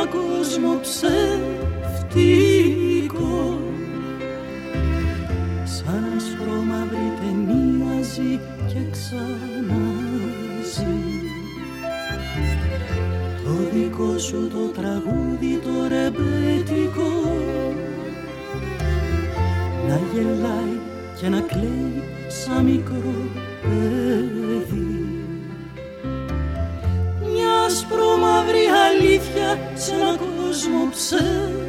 ένα κόσμο ψευτικό σαν ασπρόμαυρη ταινία ζει και ξαναζεί. Το δικό σου το τραγούδι το ρεμπέτικο. Να γελάει και να κλαίει σαν μικρό παιδί. αλήθεια σε έναν κόσμο ψεύδι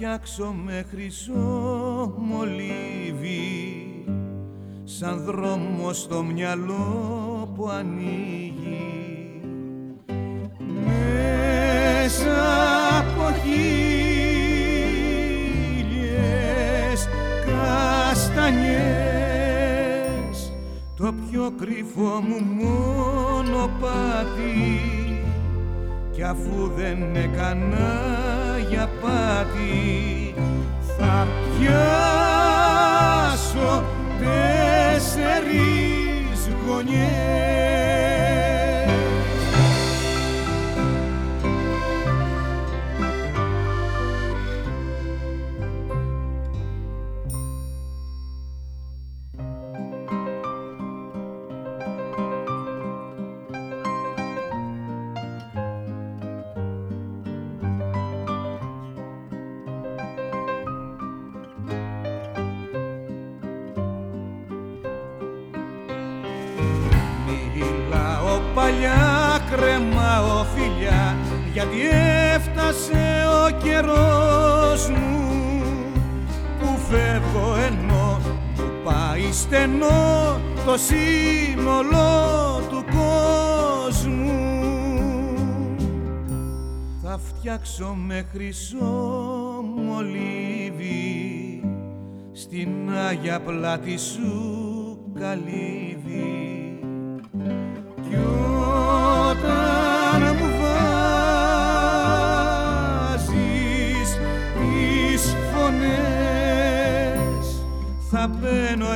φτιάξω με χρυσό μολύβι σαν δρόμο στο μυαλό που ανοίγει. Μέσα από χίλιες καστανιές το πιο κρυφό μου μονοπάτι. Κι αφού δεν έκανα για πάτη. Θα πιάσω τέσσερις γωνιές σύνολο του κόσμου. Θα φτιάξω με χρυσό μολύβι στην Άγια πλάτη σου καλύβι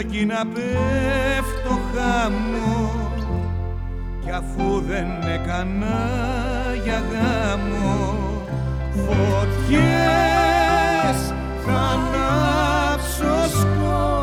μπαίνω εκεί να πέφτω χάμω κι αφού δεν έκανα για γάμο φωτιές θα ανάψω σκότεινες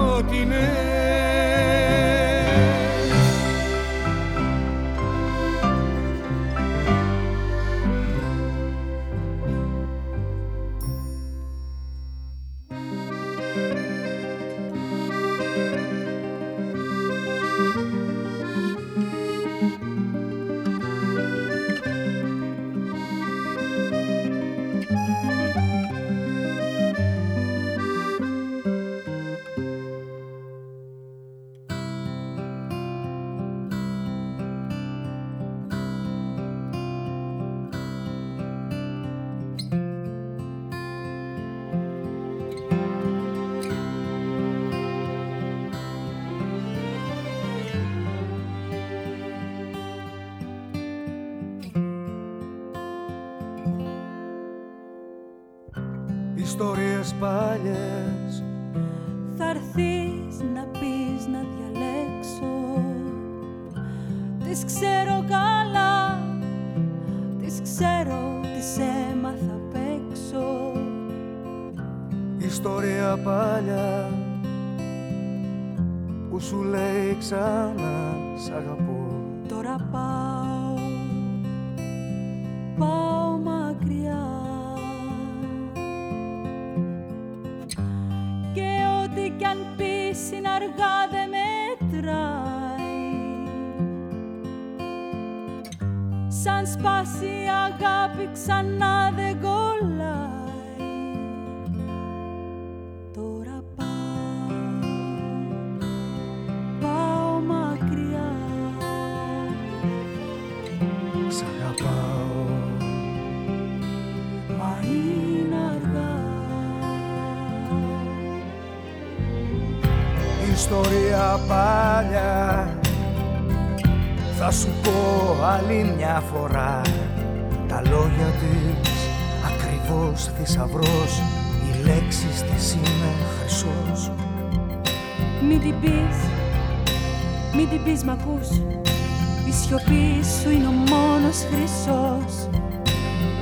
σιωπή σου είναι ο μόνος χρυσός.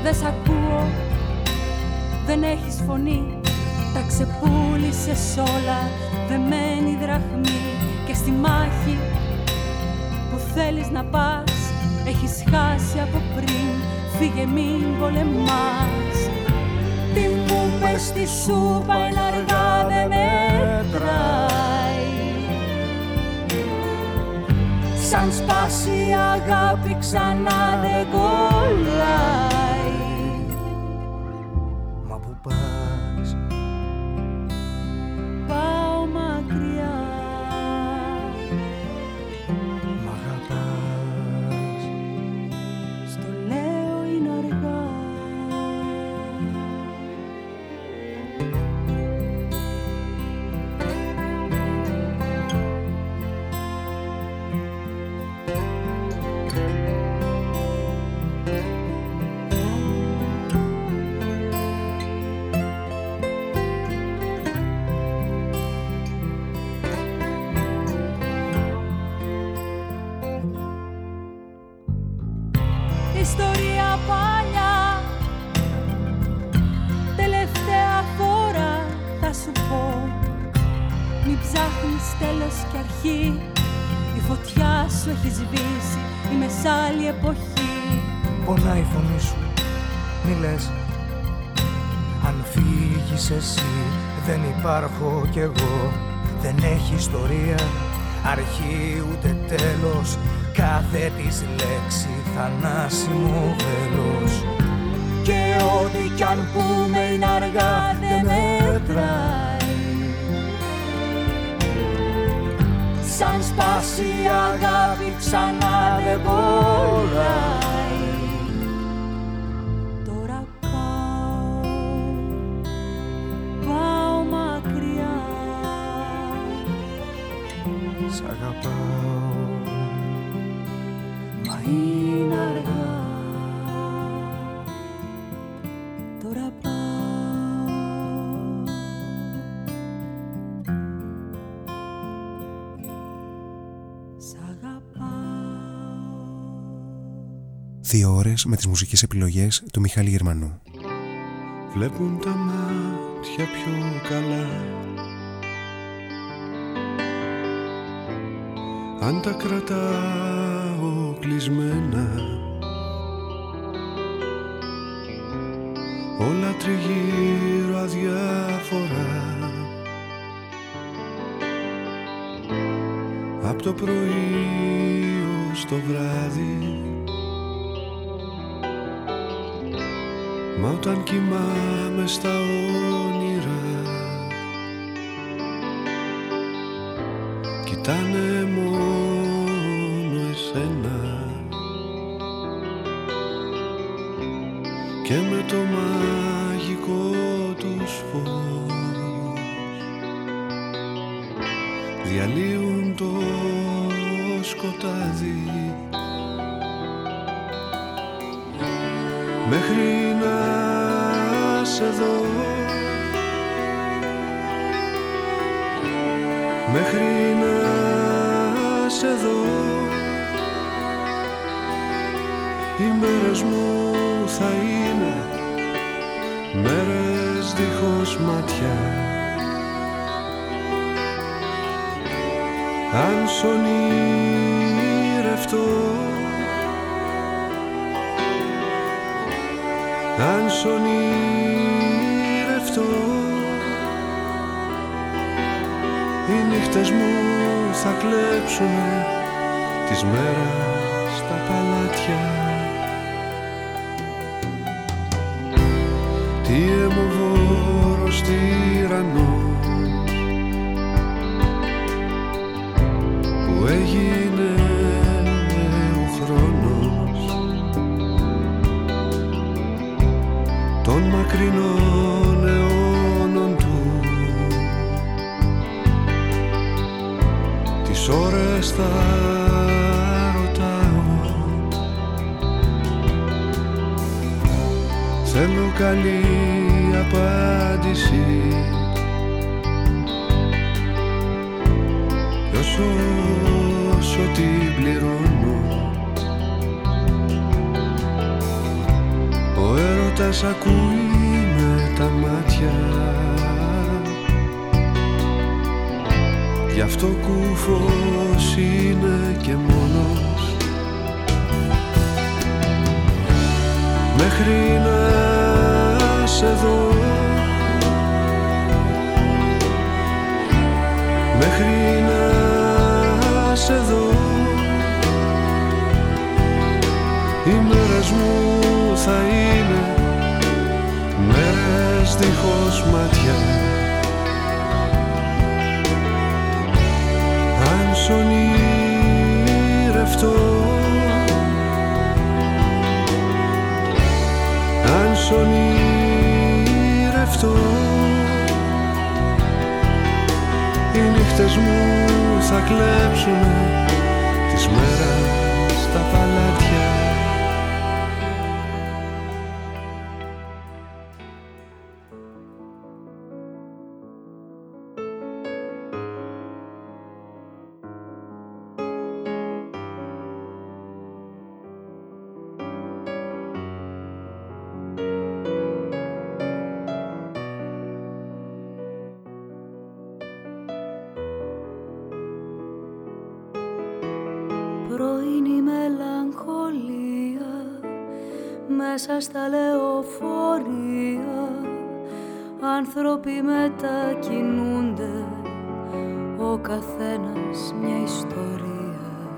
Δεν σ' ακούω, δεν έχεις φωνή. Τα ξεπούλησες όλα, δεμένη δραχμή. Και στη μάχη που θέλεις να πας Έχεις χάσει από πριν, φύγε μην πολεμάς. Την που πες στη σούπα είναι αργά δεν μετράει Σαν σπάσει η αγάπη ξανά δεν κολλάει τέλος και αρχή. Η φωτιά σου έχει σβήσει Είμαι σ' άλλη εποχή. Πονάει η φωνή σου Μη λες. Αν φύγεις εσύ Δεν υπάρχω κι εγώ. Δεν έχει ιστορία Αρχή ούτε τέλος. Κάθε της λέξη θανάσιμο βέλος. Και ό,τι κι αν πούμε είναι αργά δεν μετράει Σαν σπάσει η αγάπη ξανά δεν κολλάει Δύο ώρες με τις μουσικές επιλογές του Μιχάλη Γερμανού. Βλέπουν τα μάτια πιο καλά. Αν τα κρατάω κλεισμένα. Όλα τριγύρω αδιάφορα. Απ' το πρωί ως το βράδυ Μα όταν κοιμάμαι στα όνειρα Κοιτάνε μόνο εσένα. Και με το μαγικό τους φως Διαλύουν μέχρι να σε δω. Οι μέρες μου θα είναι μέρες δίχως μάτια αν σ' ονειρευτώ αν σ' ονειρευτώ νύχτες μου θα κλέψουνε τις μέρες στα παλάτια καλή απάντηση. Κι όσο, όσο την πληρώνω Ο έρωτας ακούει με τα μάτια. Γι' αυτό κούφος είναι και μόνος. Μέχρι να σε δω. Μέχρι να σε δω. Οι μέρες μου θα είναι μέρες δίχως μάτια αν σ' ονειρευτώ. Αν σ' ονειρευτώ οι νύχτες μου θα κλέψουν μέσα στα λεωφορεία. Άνθρωποι μετακινούνται ο καθένας μια ιστορία.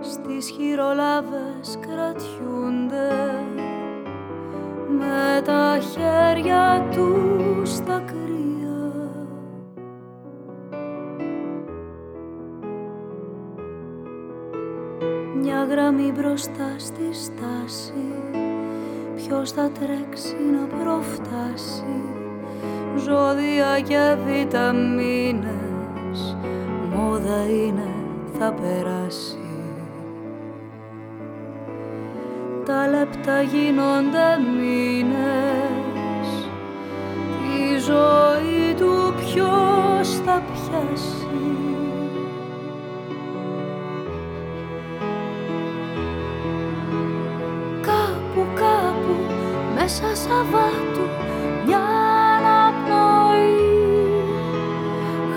Στις χειρολάβες κρατιούνται με τα χέρια τους στα γραμμή μπροστά στη στάση Ποιος θα τρέξει να προφτάσει Ζώδια και βιταμίνες. Μόδα είναι θα περάσει. Τα λεπτά γίνονται μήνες. Η ζωή του ποιος θα πιάσει μέσα Σαββάτου μια αναπνοή.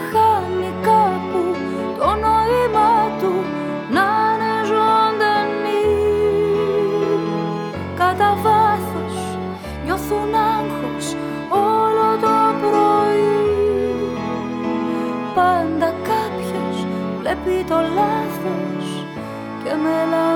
Χάνει κάπου το νόημα του να είναι ζωντανή. Κατά βάθος νιώθουν άγχος όλο το πρωί. Πάντα κάποιος βλέπει το λάθος και μελαγχολεί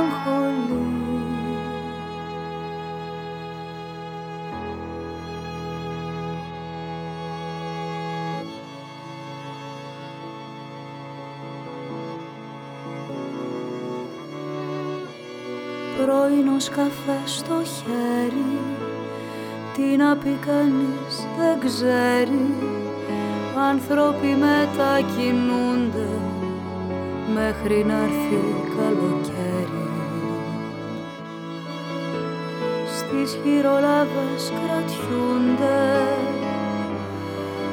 πρωινός καφές στο χέρι. Τι να πει κανείς δεν ξέρει. Άνθρωποι μετακινούνται Μέχρι να έρθει καλοκαίρι. Στις χειρολάβες κρατιούνται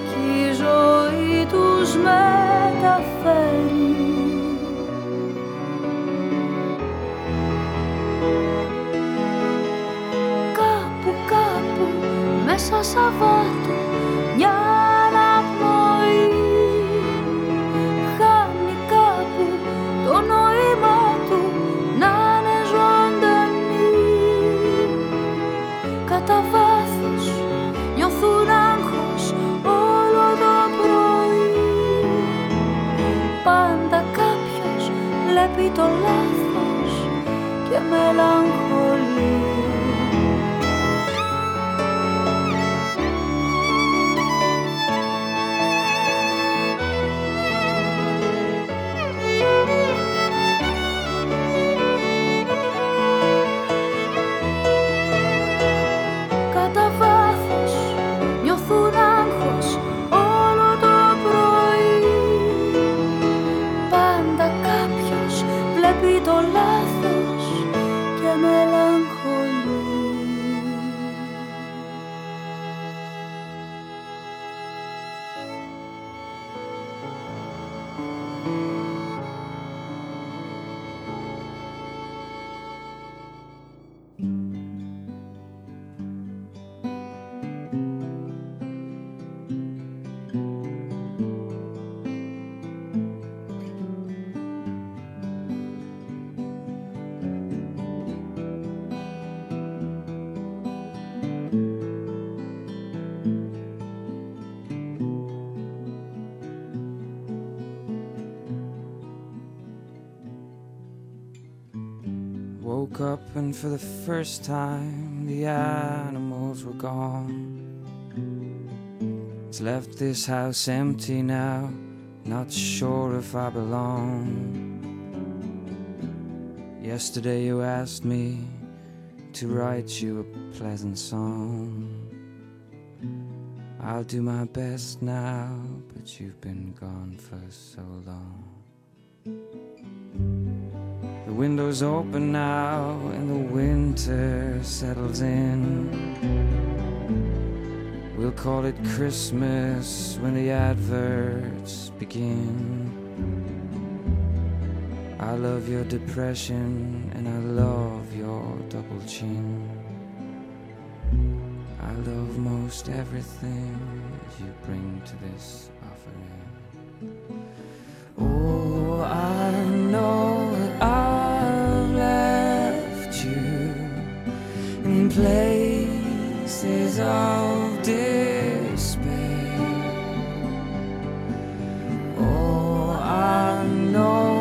Κι η ζωή τους μεταφέρει μέσα Σαββάτου μια αναπνοή χάνει κάπου το νόημα του να είναι ζωντανή. Κατά βάθος νιώθουν άγχος όλο το πρωί. Πάντα κάποιος βλέπει το λάθος και μελαγχολεί and for the first time the animals were gone. It's left this house empty now, not sure if I belong. Yesterday you asked me to write you a pleasant song. I'll do my best now, but you've been gone for so long. The window's open now and the winter settles in. We'll call it Christmas when the adverts begin. I love your depression and I love your double chin. I love most everything you bring to this offering. Oh, I know places of despair. Oh, I know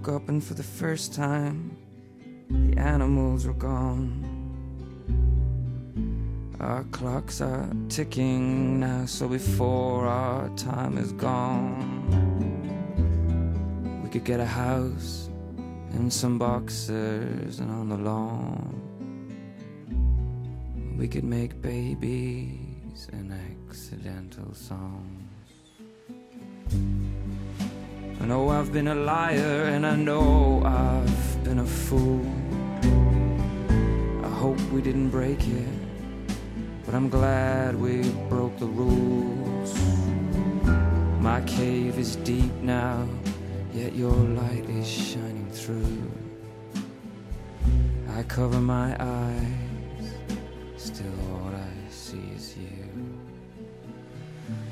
Woke up and for the first time, the animals were gone. Our clocks are ticking now, so before our time is gone, we could get a house and some boxers and on the lawn. We could make babies and accidental songs. I know I've been a liar and I know I've been a fool. I hope we didn't break it, but I'm glad we broke the rules. My cave is deep now, yet your light is shining through. I cover my eyes, still all I see is you.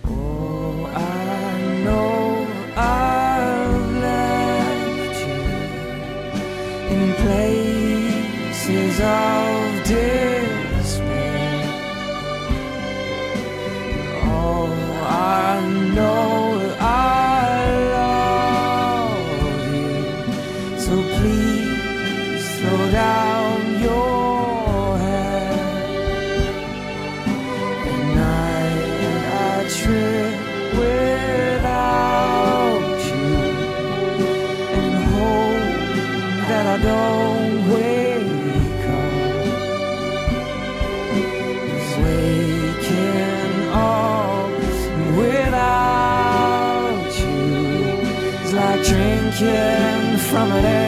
Oh, I know I've left you in places of despair. Oh, I know from an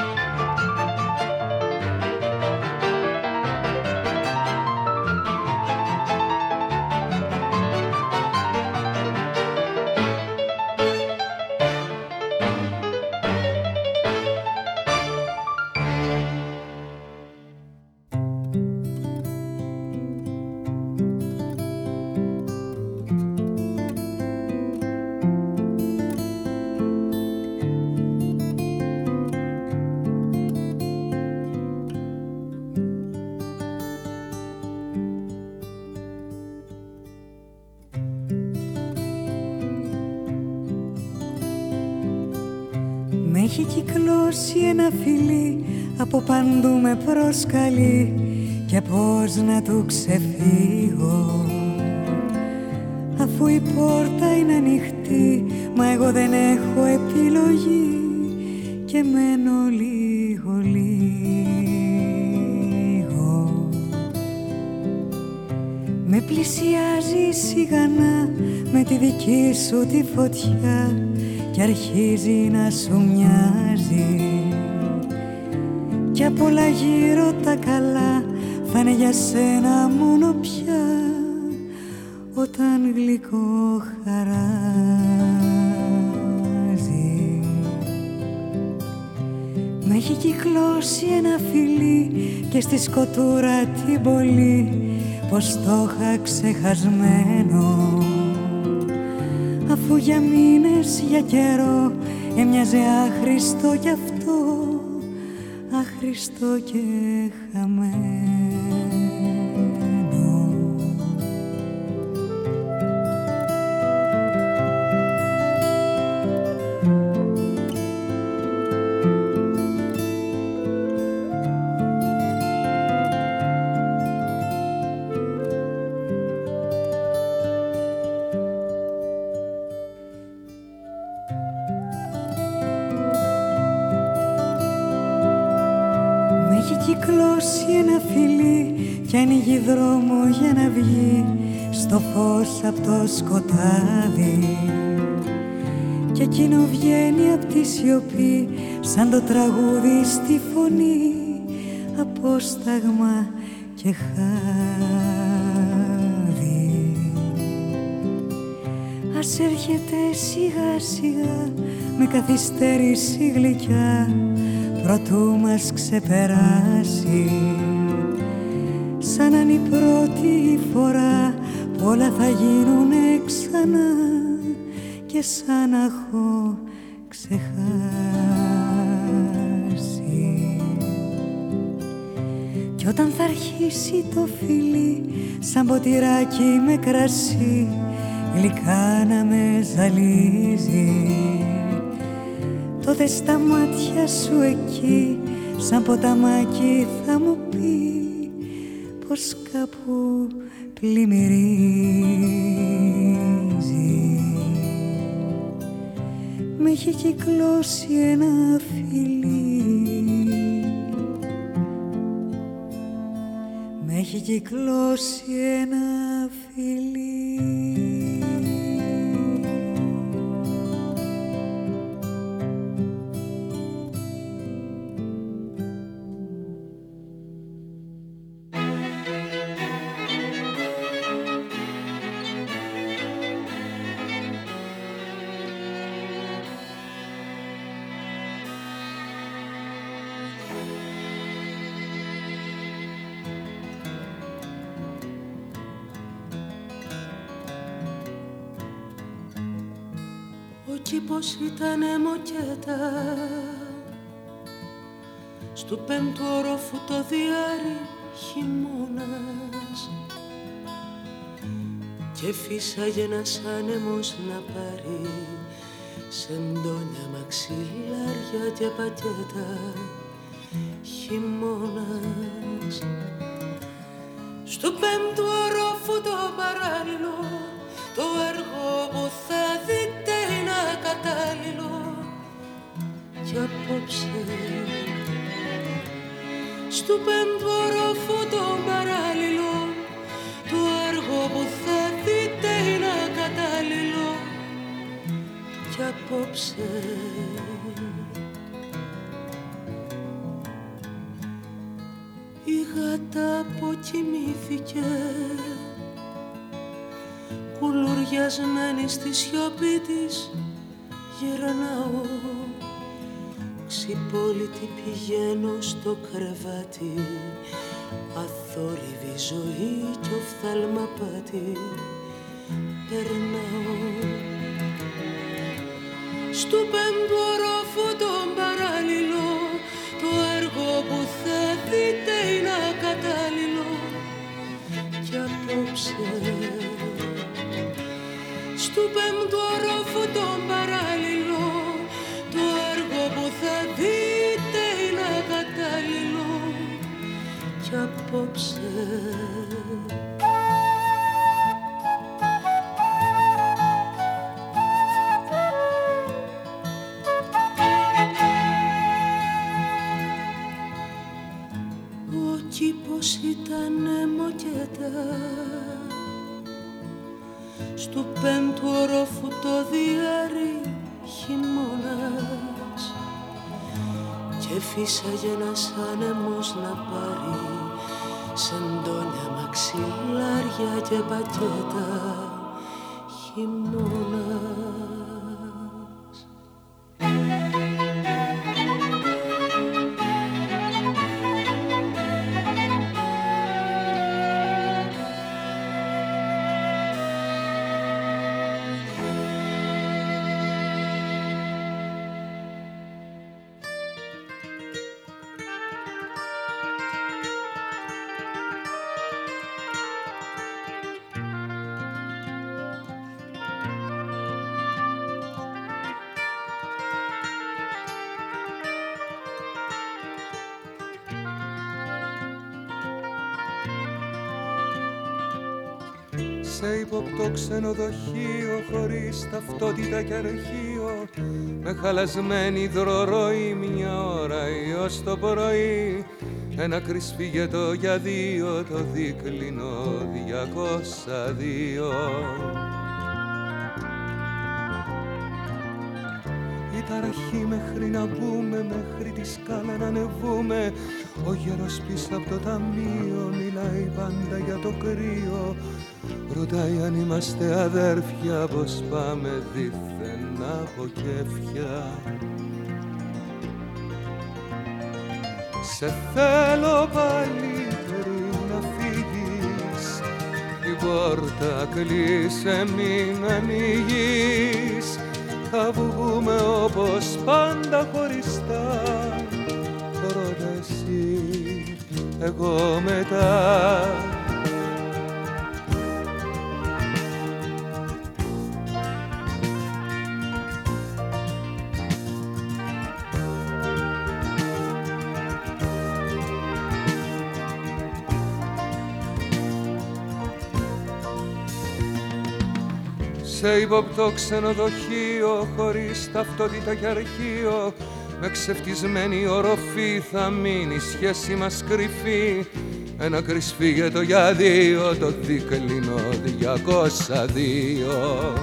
Από παντού με προσκαλεί και πώς να του ξεφύγω. Αφού η πόρτα είναι ανοιχτή μα εγώ δεν έχω επιλογή και μένω λίγο λίγο. Με πλησιάζει σιγανά με τη δική σου τη φωτιά και αρχίζει να σου μοιάζει. Κι απ' όλα γύρω τα καλά θα είναι για σένα μόνο πια όταν γλυκό χαράζει. Με έχει κυκλώσει ένα φιλί και στη σκοτούρα την πολύ πως το είχα ξεχασμένο. αφού για μήνες, για καιρό έμοιαζε άχρηστο κι αυτό άχρηστο και χαμένο και εκείνο βγαίνει από τη σιωπή σαν το τραγούδι στη φωνή απόσταγμα και χάδι. Ας έρχεται σιγά σιγά με καθυστέρηση γλυκιά προτού μας ξεπεράσει. Σαν να είναι η πρώτη φορά που όλα θα γίνουνε ξανά και σαν να έχω ξεχάσει. Κι όταν θα αρχίσει το φιλί σαν ποτηράκι με κρασί γλυκά να με ζαλίζει. Τότε στα μάτια σου εκεί σαν ποταμάκι θα μου πει πως κάπου πλημμυρίζει Με έχει κυκλώσει ένα φιλί. Με έχει κυκλώσει ένα φιλί κήπος ήταν μοκέτα. Στου πέμπτου ορόφου το διάρρη χειμώνας. Και φύσαγε ένας άνεμος να πάρει σεντόνια μαξιλάρια και πακέτα. Χειμώνας. Στου πέμπτου απόψε. Στου πέμπτου ορόφου το παράλληλο το έργο που θα δείτε είναι ακατάλληλο απόψε. Η γάτα αποκοιμήθηκε κουλουριασμένη στη σιωπή της γυρνάω ξυπόλυτη πηγαίνω στο κρεβάτι. Αθόρυβη ζωή κι οφθαλμαπάτι περνάω. Στου πέμπτου ορόφου τον παράλληλο το έργο που θα δείτε είναι ακατάλληλο. Κι απόψε. Στου πέμπτου ορόφου τον παράλληλο Στου πέμπτου ορόφου το διάρρη χειμώνας. Και φύσαγε ένας άνεμος να πάρει σεντόνια μαξιλάρια και πακέτα χειμώνας ξενοδοχείο χωρίς ταυτότητα και αρχείο. Με χαλασμένη δροροή μια ώρα ως το πρωί. Ένα κρυσφύγετο για δύο το δίκλινο διακόσα δύο. Η ταραχή μέχρι να μπούμε, μέχρι τη σκάλα να ανεβούμε. Ο γέρος πίσω από το ταμείο μιλάει πάντα για το κρύο Ρωτάει αν είμαστε αδέρφια πως πάμε δίθεν από κέφια. Σε θέλω πάλι πριν να φύγεις Την πόρτα κλείσε μην ανοίγεις. Θα βγούμε όπως πάντα χωριστά Ρώτα εσύ εγώ μετά σε ύποπτο ξενοδοχείο χωρίς ταυτότητα και αρχείο. Με ξεφτισμένη οροφή θα μείνει η σχέση μας κρυφή. Ένα κρυσφύγετο για δύο το δίκλινο διακόσα δύο.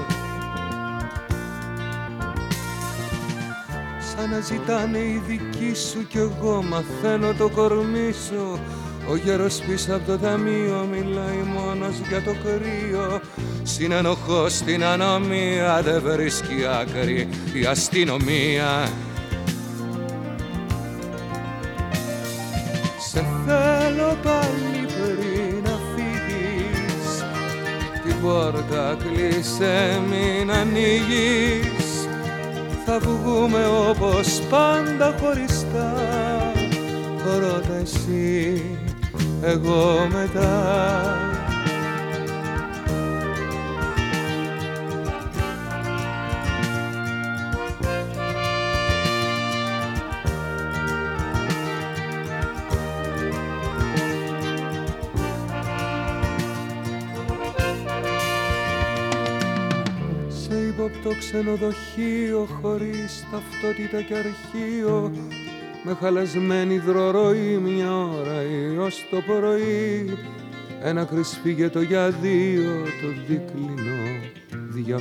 Σαν να ζητάνε οι δικοί σου κι εγώ μαθαίνω το κορμί σου. Ο γέρος πίσω από το ταμείο μιλάει μόνος για το κρύο Συνενοχώ στην ανομία δεν βρίσκει άκρη η αστυνομία. Σε θέλω πάλι πριν να φύγεις Την πόρτα κλείσε μην ανοίγεις. Θα βγούμε όπως πάντα χωριστά Ρώτα εσύ εγώ μετά ξενοδοχείο χωρίς ταυτότητα και αρχείο. Με χαλασμένη δροροή μια ώρα ή ως το πρωί. Ένα κρυσφύγετο για δύο το δίκλινο 202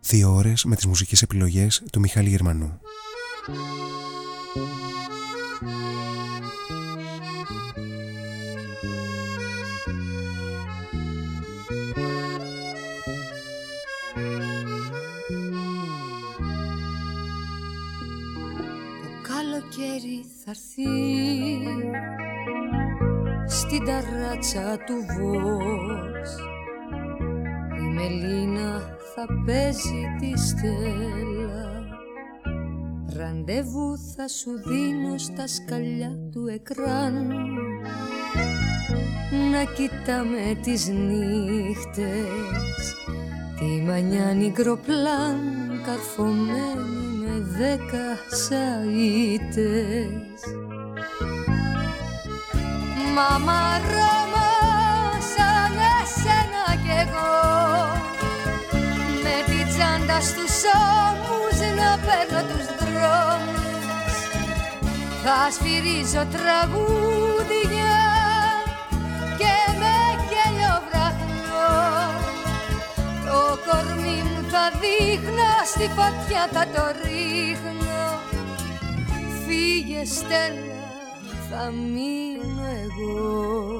δύο ώρες με τις μουσικές επιλογές του Μιχάλη Γερμανού. Το καλοκαίρι θα έρθει στην ταράτσα του Βος. Η Μελίνα θα παίζει τη στέλα Ραντεβού θα σου δίνω στα σκαλιά του εκράν. Να κοιτάμε τις νύχτες Τη μανιάνη γκροπλάν καρφωμένη με δέκα σαΐτες. Μάμα τη τσάντα στους ώμους να παίρνω τους δρόμους. Θα σφυρίζω τραγούδια και με γέλιο βραχνό. Το κορμί μου θα δείχνω, στη φωτιά θα το ρίχνω. Φύγε Στέλλα, θα μείνω εγώ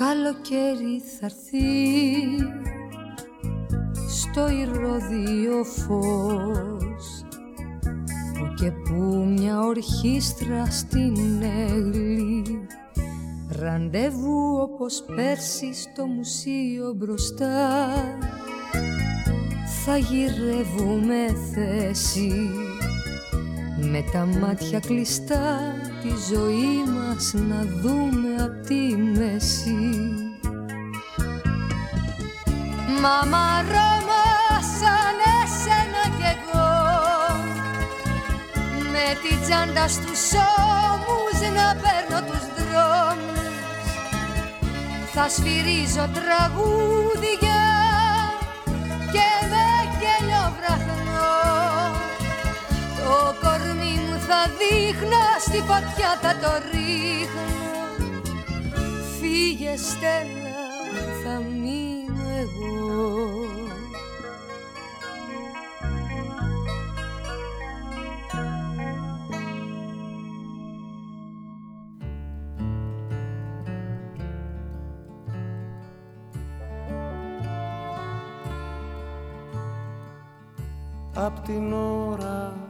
καλοκαίρι θα έρθει στο ηρώδιο φως. Που και που μια ορχήστρα στην έγλη ραντεβού όπως πέρσι στο μουσείο μπροστά. Θα γυρεύουμε θέση με τα μάτια κλειστά τη ζωή μας να δούμε απ' τη μέση. Μάμα Ρώμα σαν εσένα κι εγώ Με τη τσάντα στους ώμους να παίρνω τους δρόμους. Θα σφυρίζω τραγούδια και με γέλιο βραχνό. Το κορμί μου θα δείχνω, στη φωτιά θα το ρίχνω. Φύγε Στέλλα, θα μείνω εγώ. Απ' την ώρα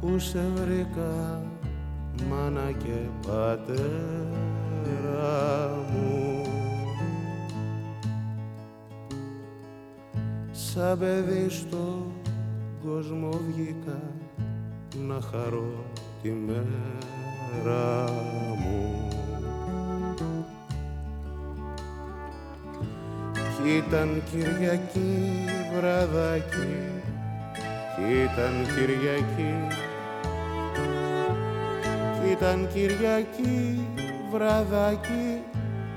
που σε βρήκα μάνα και πατέρα μου. Σαν παιδί στο κόσμο βγήκα να χαρώ τη μέρα μου. Κι ήταν Κυριακή βραδάκι κι ήταν Κυριακή κι ήταν Κυριακή βραδάκι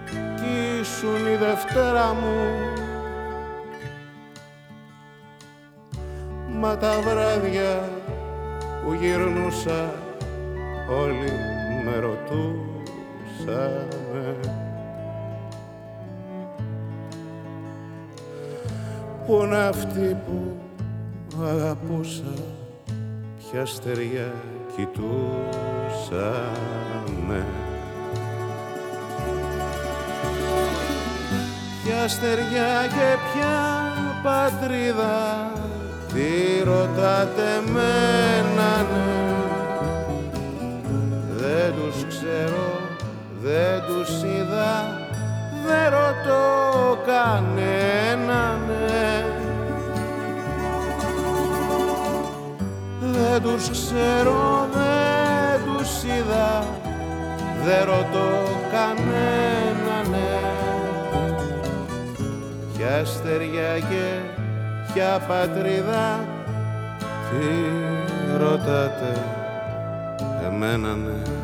κι ήσουν η Δευτέρα μου. Μα τα βράδια που γυρνούσα όλοι με ρωτούσανε Πού είναι αυτή που αγαπούσα ποια στεριά κοιτούσαμε. Ποια στεριά και ποια πατρίδα τι ρωτάτε μένα ναι Δεν τους ξέρω, δεν τους είδα δεν ρωτώ κανέναν ναι Δεν τους ξέρω, δεν τους είδα. Δεν ρωτώ κανένα ναι. Ποια στεριά και ποια πατρίδα Τι ρωτάτε; Εμένα ναι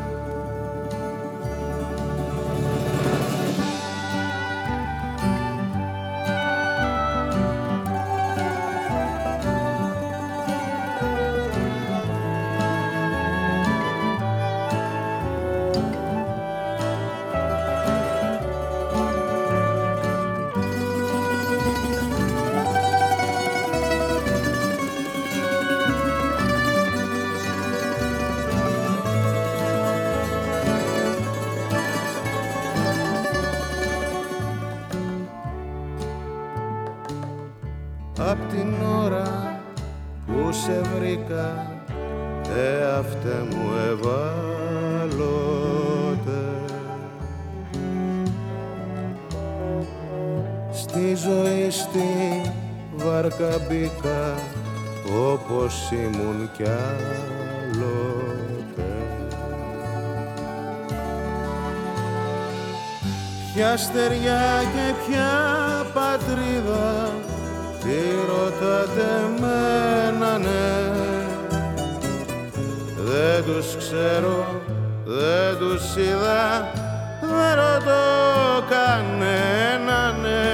γυναίκα εαυτέ μου ευάλωτε. Στη ζωή στη βάρκα μπήκα όπως ήμουν κι άλλοτε. Ποια στεριά και ποια πατρίδα τι ρωτάτε μένα ναι ξέρω, δεν τους είδα, δεν ρωτώ κανένα ναι.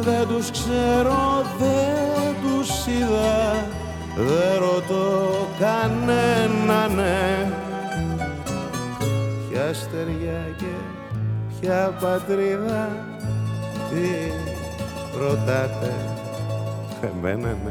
Δεν τους ξέρω, δεν τους είδα, δεν ρωτώ κανένα ναι. Ποια στεριά και ποια πατρίδα, τι ρωτάτε εμένα ναι.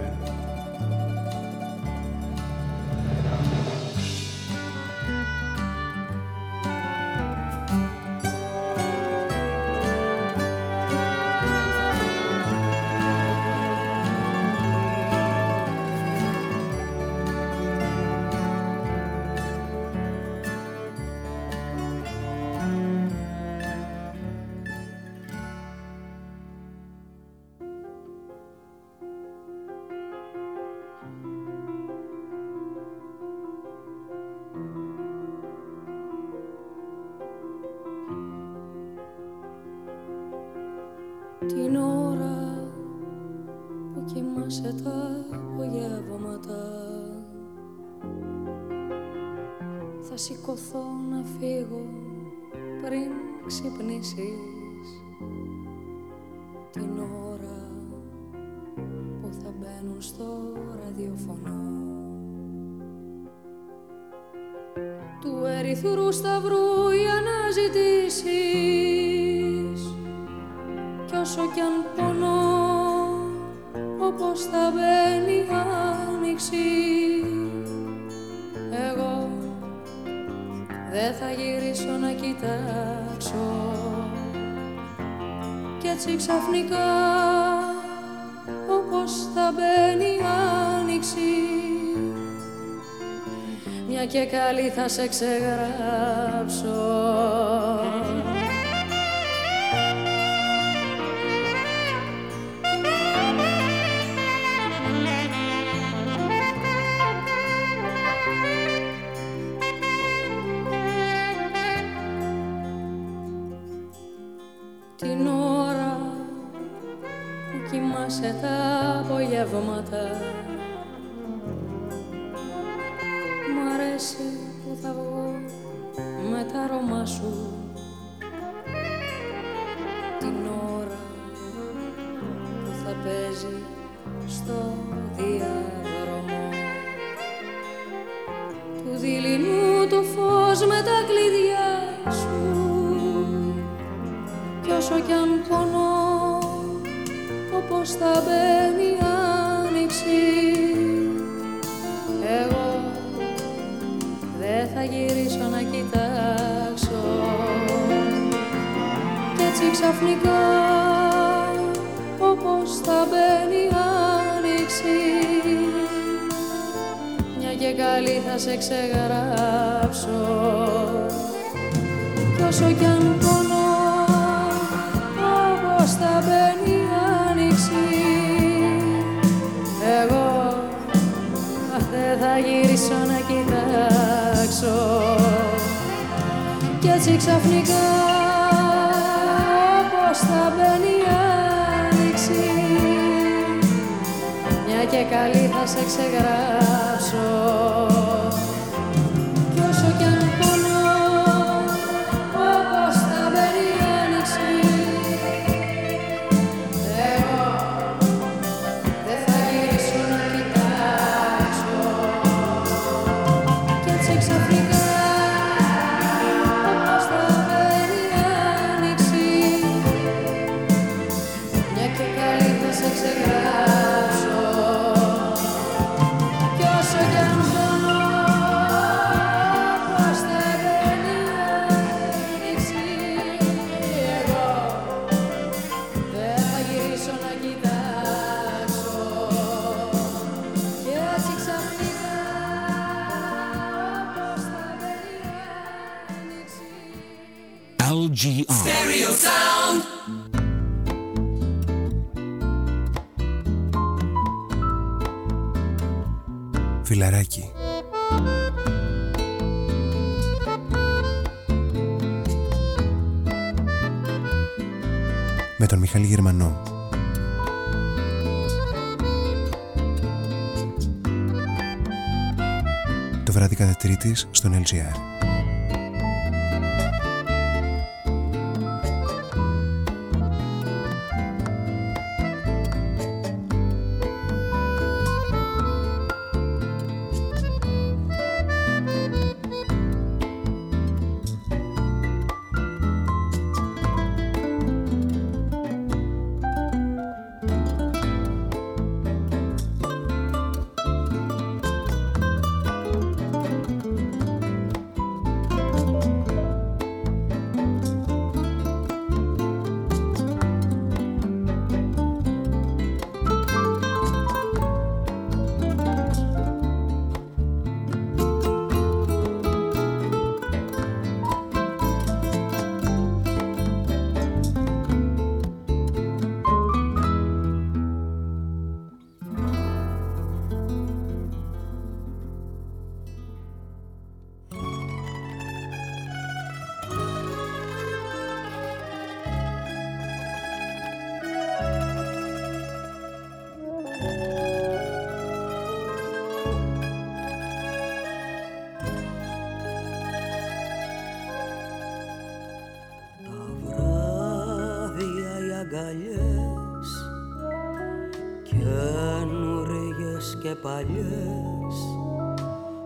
του ερυθρού σταυρού η να κι όσο κι αν πονώ όπως θα μπαίνει άνοιξη εγώ δεν θα γυρίσω να κοιτάξω. Κι έτσι ξαφνικά και καλή θα σε ξεγράψω. Την ώρα που κοιμάσαι τα απογεύματα μ' αρέσει που θα βγω με τα αρώμα σου. Την ώρα που θα παίζει στο διαδρομό του δειλινού το φως με τα κλειδιά σου. Κι όσο κι αν πονώ όπως θα μπαίνει η άνοιξη γυρίσω να κοιτάξω. Και έτσι ξαφνικά όπως θα μπαίνει άνοιξη Μια και καλή θα σε ξεγράψω. Κι όσο κι αν πονώ όπως θα μπαίνει άνοιξη Εγώ δεν θα γυρίσω. Και κι έτσι ξαφνικά όπως θα μπαίνει η άνοιξη. Μια και καλή θα σε ξεγράψει Μιχάλη Γερμανό. Το βράδυ κατά τρίτης στον LGR.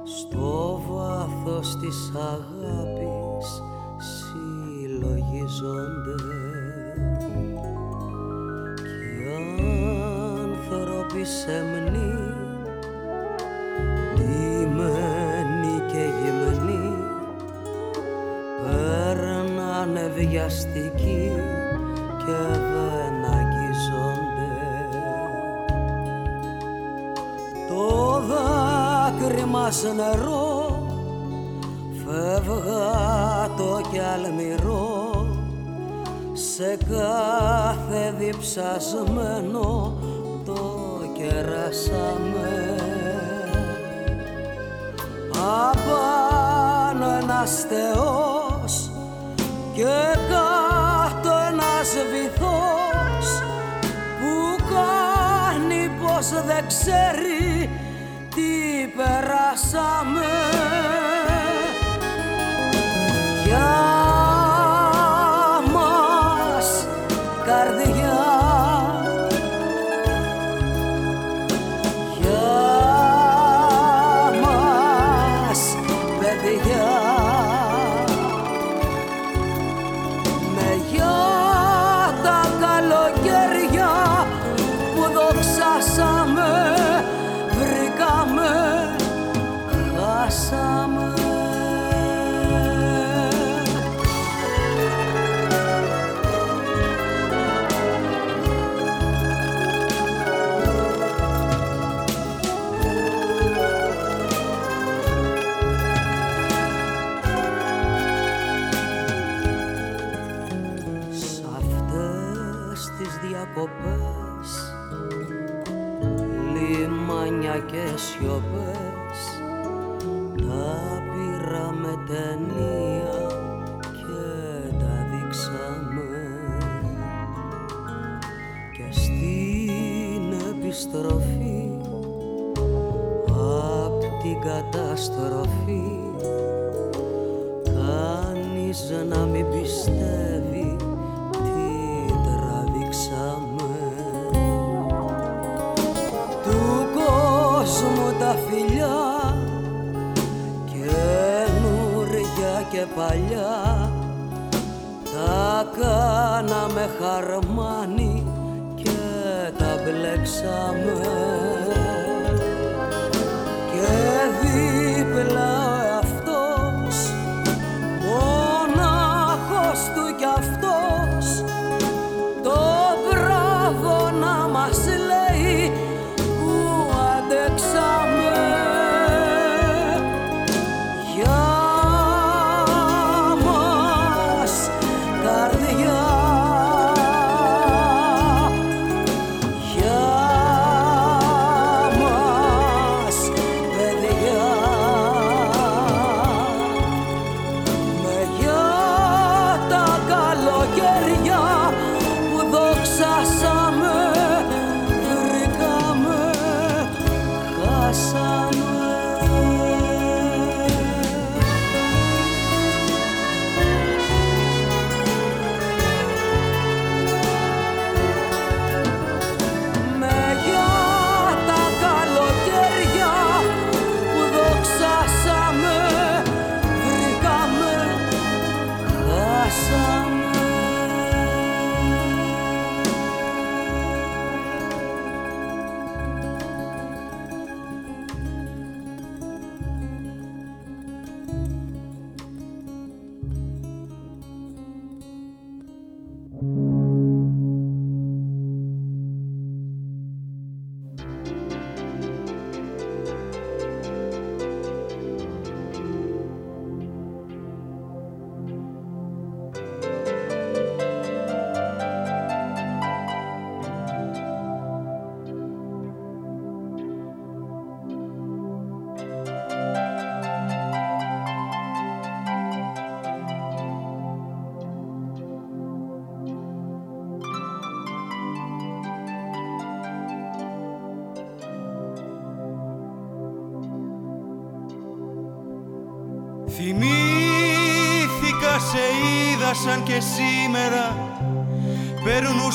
στο βάθος της αγάπης συλλογίζονται Και άνθρωποι σεμνοί ντυμένοι και γυμνοί περνάνε βιαστικοί και μας νερό. Φευγάτο κι αλμυρό σε κάθε διψασμένο το κεράσαμε. Απάνω ένας θεός και κάτω ένας βυθός που κάνει πως δεν ξέρει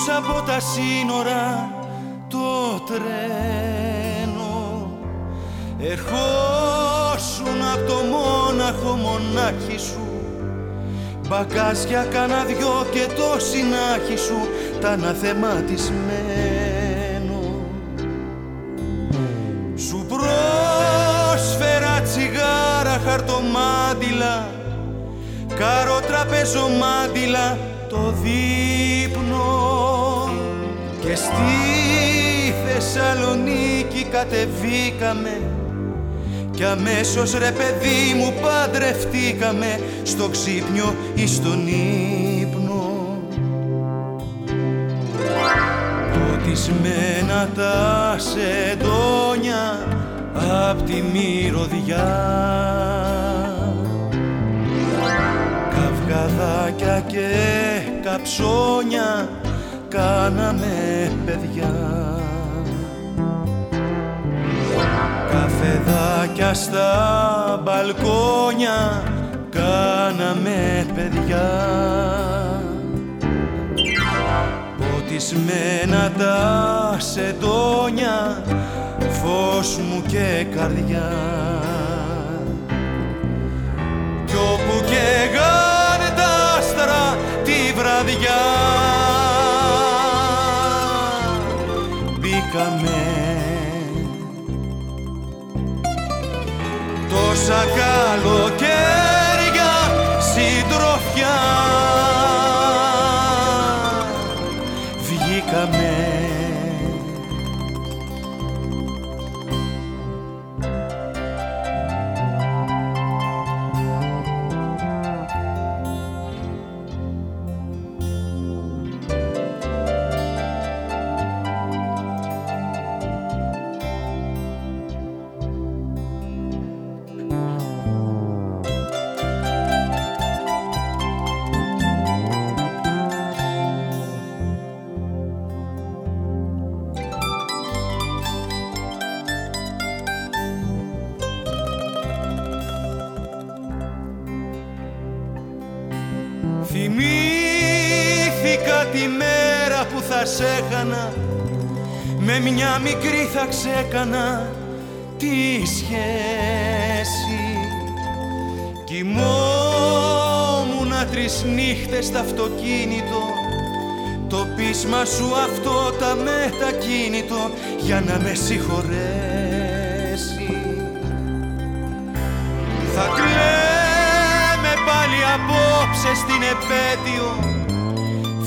Περνούσα από τα σύνορα το τρένο. Ερχόσουν από το μόναχο μονάχη σου. Μπαγκάζια κάνα δυο και το συνάχη σου. Τα αναθεμάτισμένο Σου πρόσφερα τσιγάρα χαρτομάντιλα. Κάρο τραπεζομάντιλα το δείπνο Και στη Θεσσαλονίκη κατεβήκαμε κι αμέσως ρε παιδί μου παντρευτήκαμε στο ξύπνιο ή στον ύπνο. Ποτισμένα τα σεντόνια απ' τη μυρωδιά. Καυγαδάκια και καψόνια κάναμε παιδιά. Καφεδάκια στα μπαλκόνια κάναμε παιδιά. Ποτισμένα τα σεντόνια φως μου και καρδιά. Κι όπου καίγανε τα άστρα τη βραδιά τόσα καλοκαίρια με μια μικρή θα ξέκανα τη σχέση. Κοιμόμουνα τρεις νύχτες στο αυτοκίνητο. Το πείσμα σου αυτό τα μετακίνητο για να με συγχωρέσει. Θα κλαίμε πάλι απόψε στην επέτειο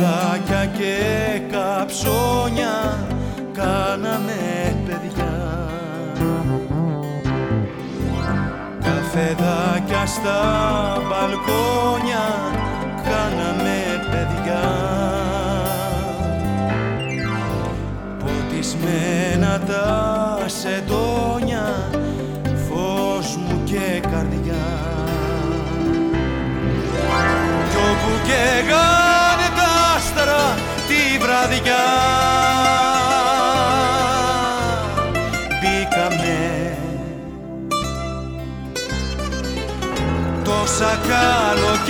Καυγαδάκια και καψόνια κάναμε παιδιά. Καφεδάκια στα μπαλκόνια κάναμε παιδιά. Ποτισμένα τα σεντόνια φως μου και καρδιά. Κι όπου και τη βραδιά μπήκαμε. Τόσα καλοκαίρια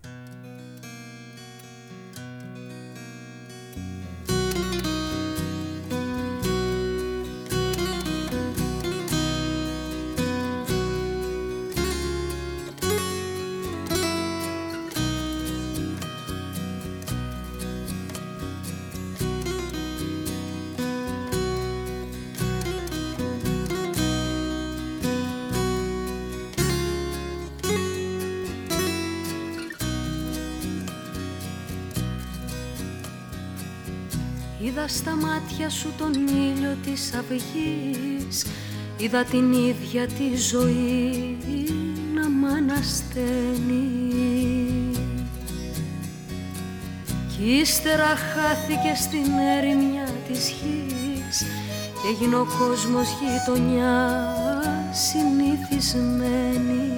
Στα μάτια σου τον ήλιο της αυγής. Είδα την ίδια τη ζωή να μ' ανασταίνει. Κι ύστερα χάθηκε στην έρημιά της γης. Και έγινε ο κόσμος γειτονιά συνηθισμένη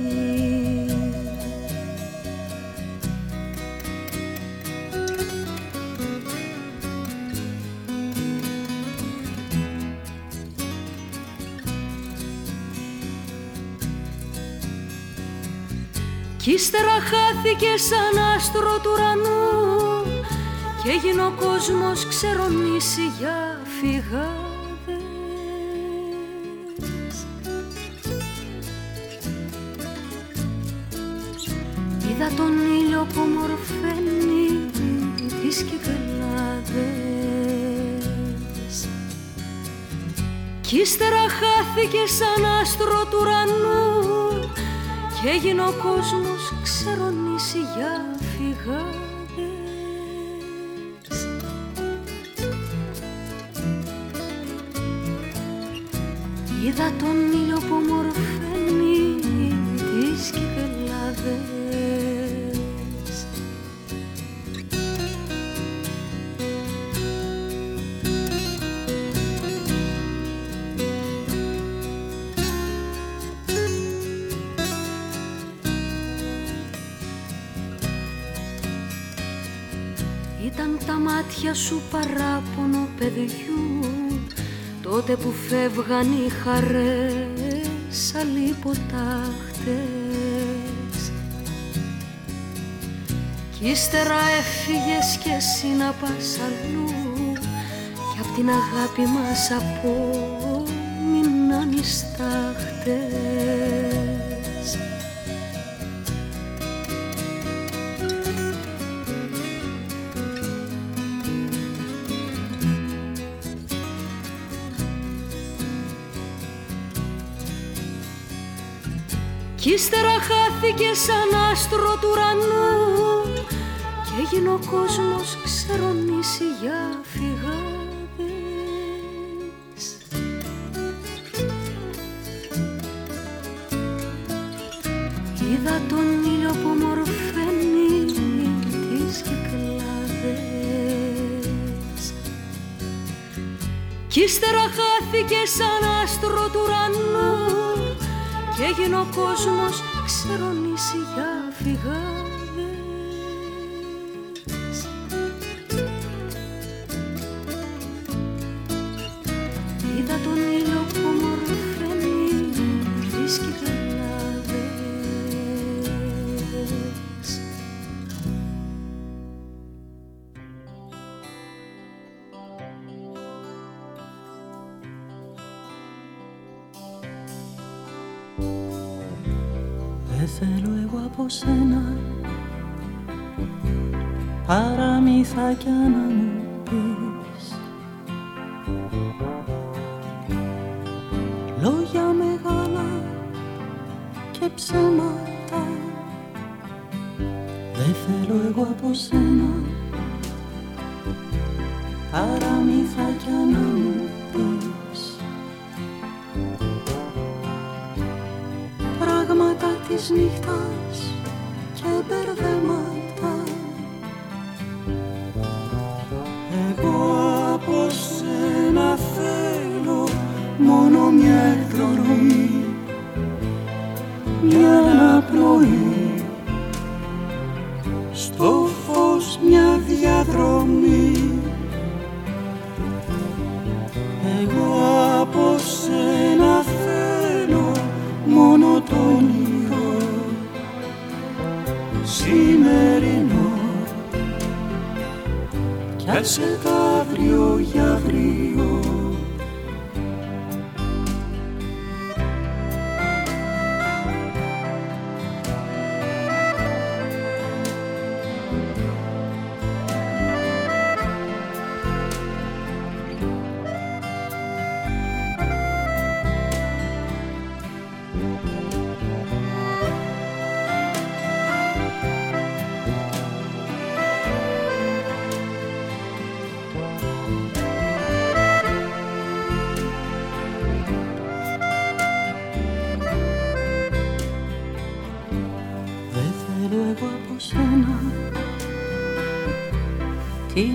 χάθηκε σαν άστρο του ουρανού και έγινε ο κόσμος ξερονήσει για φυγάδες. Είδα τον ήλιο που μορφαίνει τις κυκλάδες Κι ύστερα χάθηκε σαν άστρο του ουρανού και έγινε ο κόσμος ξερονήσει για τότε που φεύγαν οι χαρές αλίποτάχτες κι ύστερα έφυγες κι εσύ να πας αλλού κι απ' την αγάπη μας απόμειναν χάθηκε σαν άστρο του ουρανού και έγινε ο κόσμος ξερονήσει για φυγάδες. Είδα τον ήλιο που μορφαίνει τις κυκλάδες Κι ύστερα χάθηκε σαν άστρο του ουρανού και έγινε ο κόσμος από σένα παραμύθακια να μου πεις. Λόγια μεγάλα και ψέματα. Δεν θέλω εγώ από σένα παραμύθακια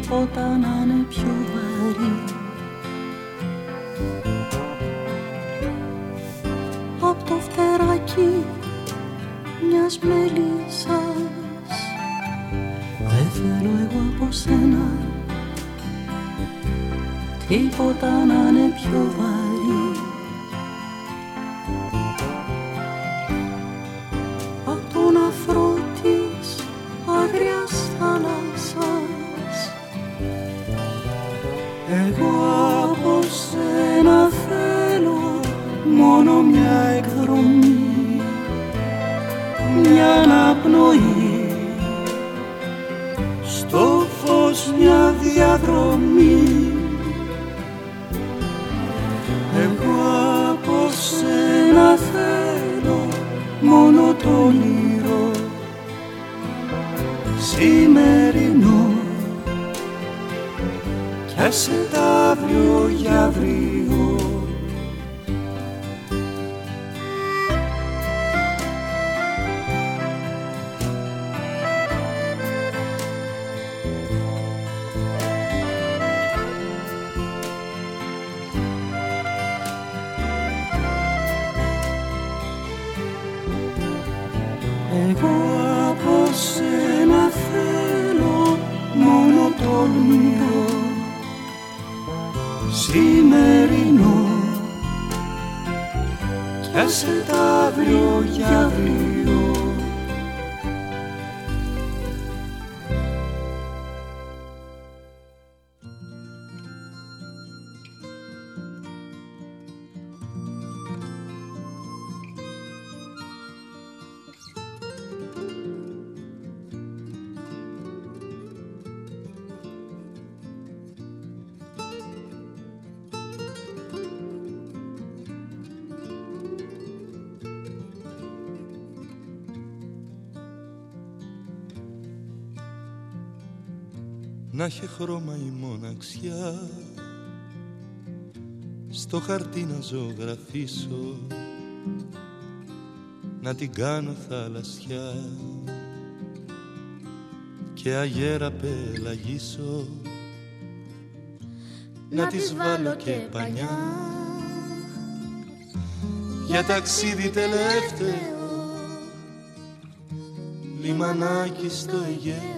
τίποτα να είναι πιο βαρύ. Απ' το φτεράκι μιας μέλισσας. Δεν θέλω εγώ από σένα. Τίποτα να είναι πιο βαρύ να έχει χρώμα η μοναξιά. Στο χαρτί να ζωγραφίσω. Να την κάνω θαλασσιά. Και αγέρα πελαγίσω. Να της βάλω και πανιά. Για ταξίδι τελευταίο. Λιμανάκι στο Αιγαίο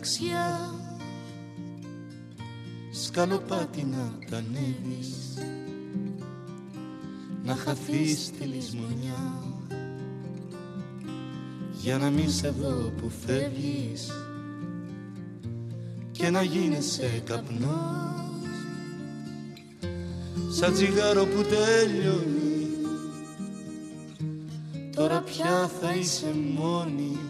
μοναξιά σκαλοπάτι να τα ανέβεις να χαθείς στη λησμονιά. Για να μην σε δω που φεύγεις. Και να γίνεσαι καπνός. Σαν τσιγάρο που τέλειωνει τώρα πια θα είσαι μόνη. και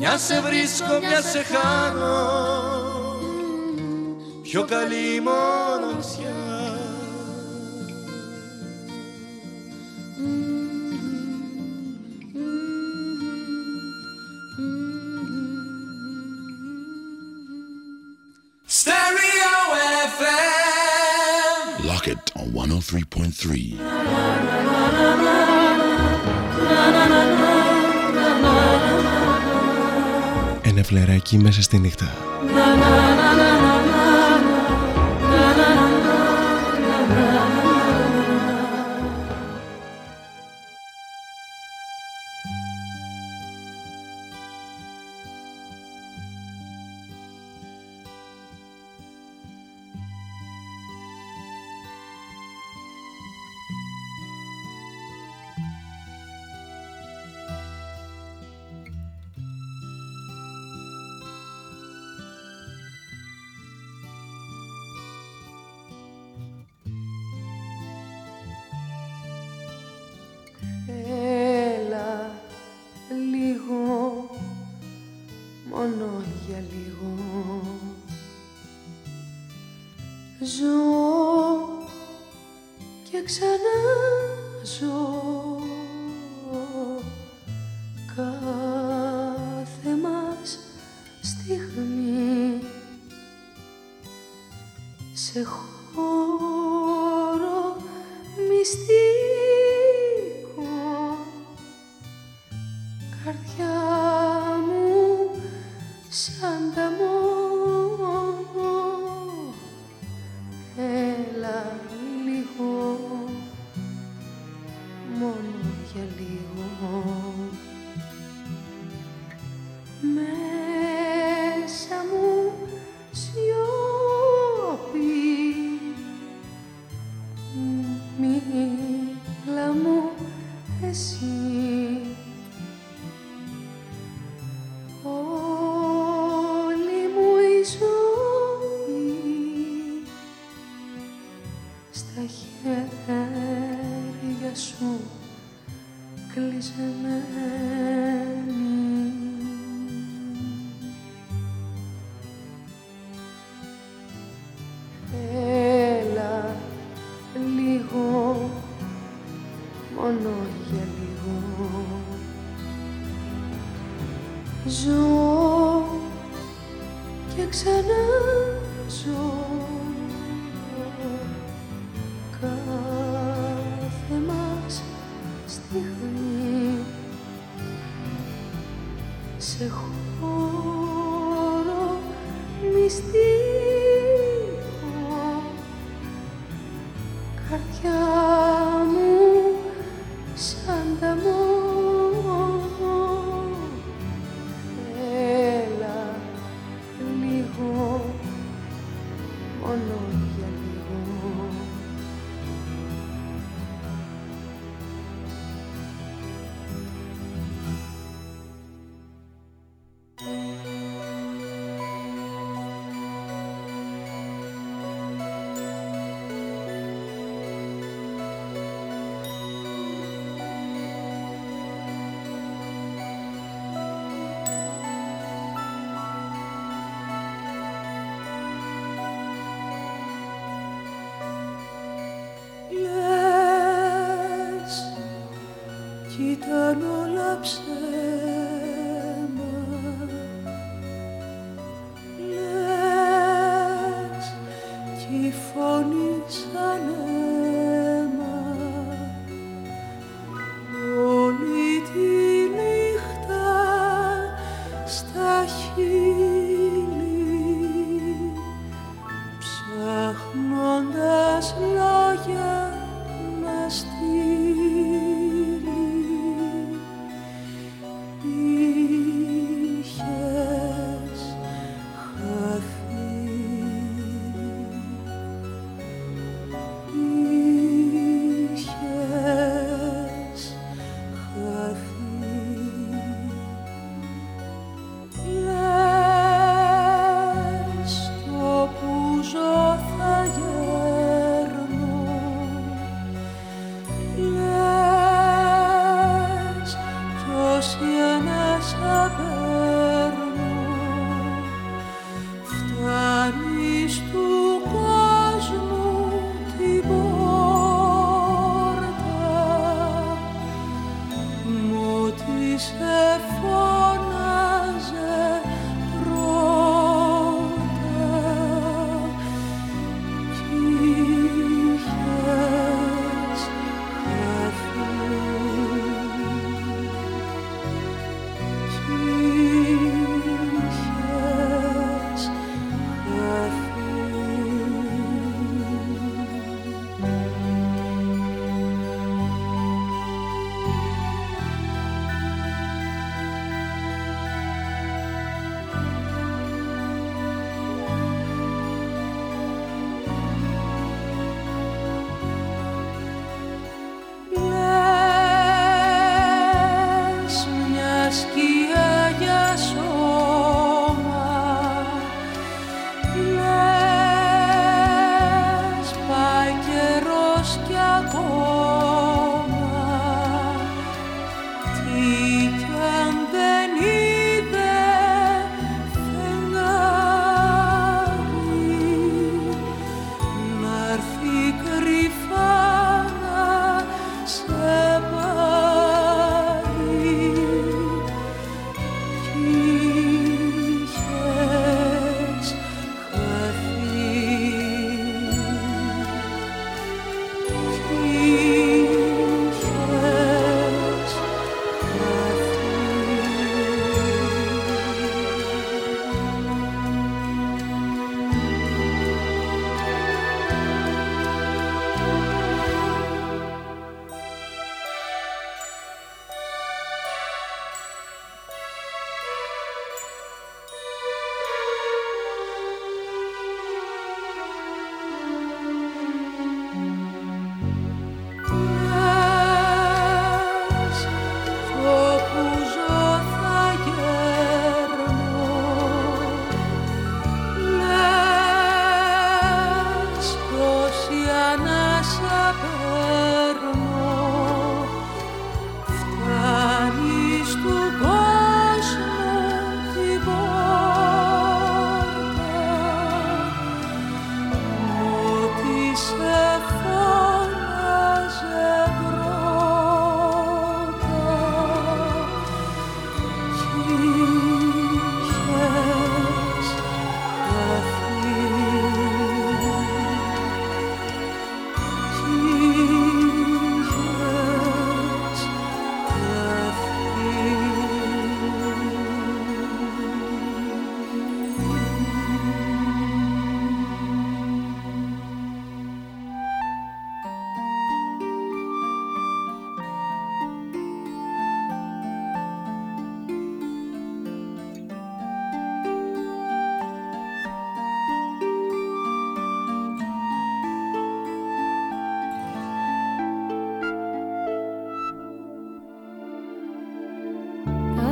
μια σε βρίσκω, μια σε χάνω. Πιο καλή μοναξιά Stereo FM Lock it on 103.3 φλεράκι μέσα στη νύχτα. 最后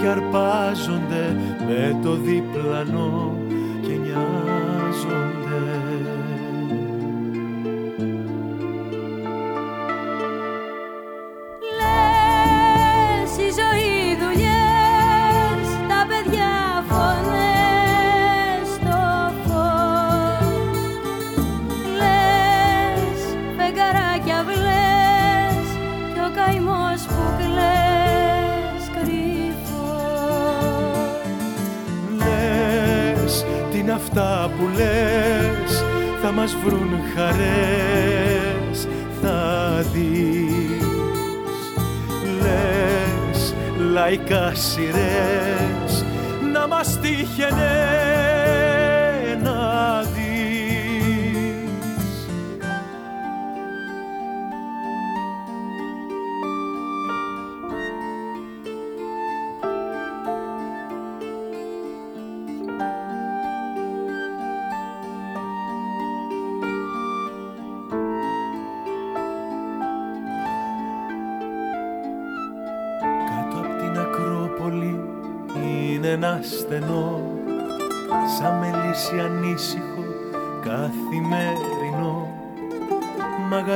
και αρπάζονται με το διπλανό και νοιάζονται αυτά που λες θα μας βρουν χαρές θα δεις. Λες λαϊκά σειρές να μας τύχαινες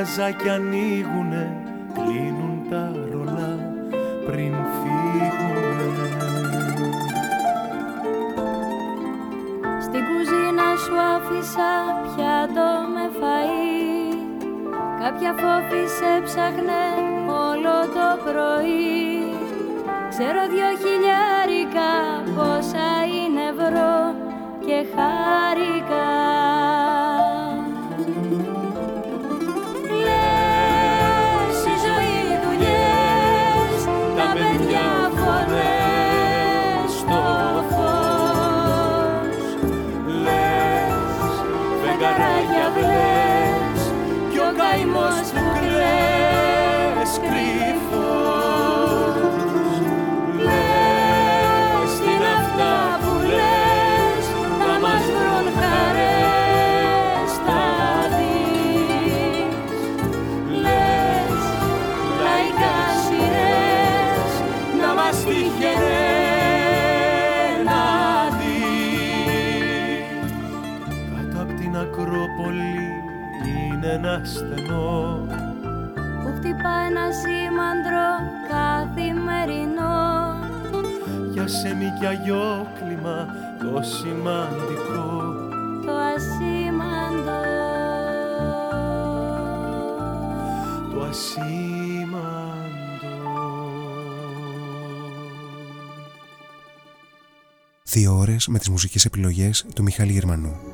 μαγαζάκια ανοίγουνε κλείνουν τα ρολά πριν φύγουνε. Στην κουζίνα σου άφησα πιάτο με φαΐ Κάποια φόβησε ψάχνε όλο το πρωί. Ξέρω δυο χιλιάρικα πόσα είναι ευρώ και χάρηκα για σεμί κι αγιόκλημα το σημαντικό το ασήμαντο το ασήμαντο Δύο ώρες με τις μουσικές επιλογές του Μιχάλη Γερμανού.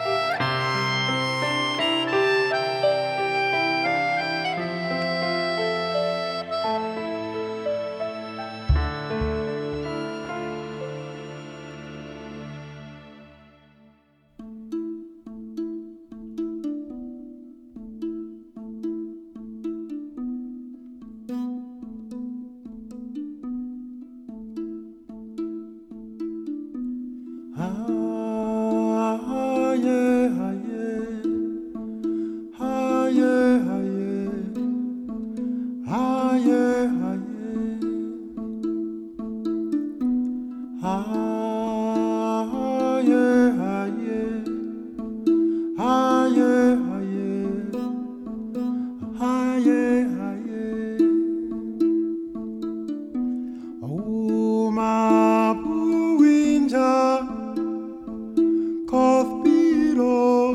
Cospiro,